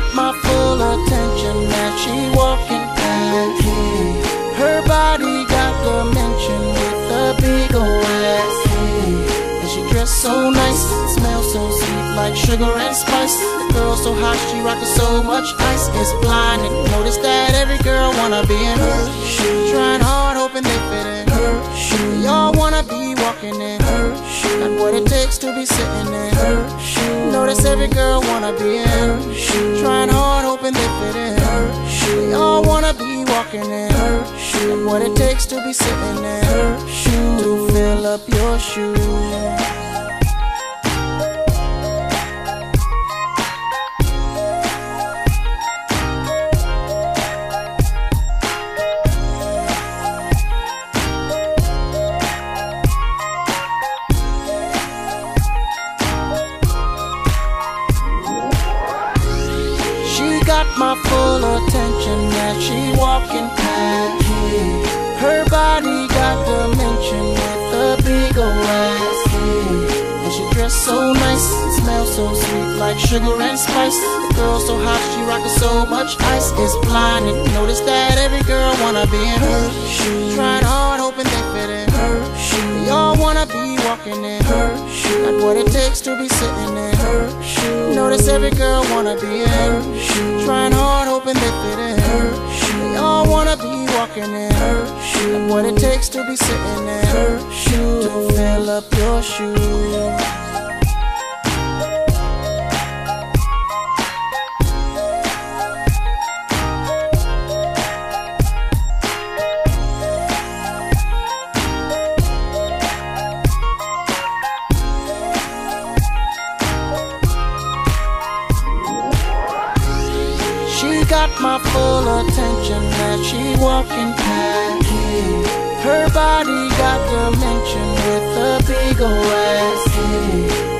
got my full attention as she walking past me. Her body got dimension with a big old ass. And she dressed so nice, smells so sweet like sugar and spice. The girl so hot, she rockin' so much ice. It's blinding. Notice that every girl wanna be in her shoes. Trying hard, hoping they fit in her shoes. Y'all wanna be walking in what it takes to be sitting in her shoes. Notice every girl wanna be in her shoes. Trying hard, hoping they fit in her shoes. Y'all wanna be walking in her shoes. Got what it takes to be sitting in her shoes. To fill up your shoes. My full attention as she walking past me. Her body got dimension with a big old ass. And she dressed so nice, smells so sweet like sugar and spice. The girl so hot, she rockin' so much ice. It's blinding. Notice that every girl wanna be in her shoes. Trying hard, hoping they fit in her shoes. Y'all wanna be walking in her shoes. Got what it takes to be sitting in her shoes. Every girl wanna be in her shoes. Trying hard, hoping they fit in her shoes. Y'all wanna be walking in her shoes. Got what it takes to be sitting in her shoes. To fill up your shoes. Got my full attention as she walking past me. Her body got dimension with a big old ass.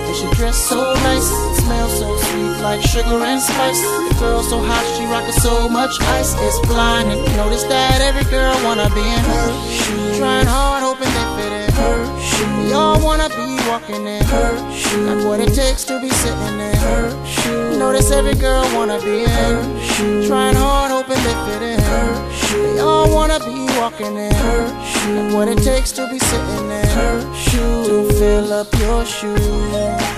And she dressed so nice, smells so sweet like sugar and spice. The girl so hot, she rockin' so much ice. It's blinding. Notice that every girl wanna be in her shoes. Trying hard, walking in her shoes. Got what it takes to be sitting in her shoes. Notice every girl wanna be in her shoes. Trying hard, hoping they fit in her shoes. They all wanna be walking in her shoes. What it takes to be sitting in her shoes. To fill up your shoes.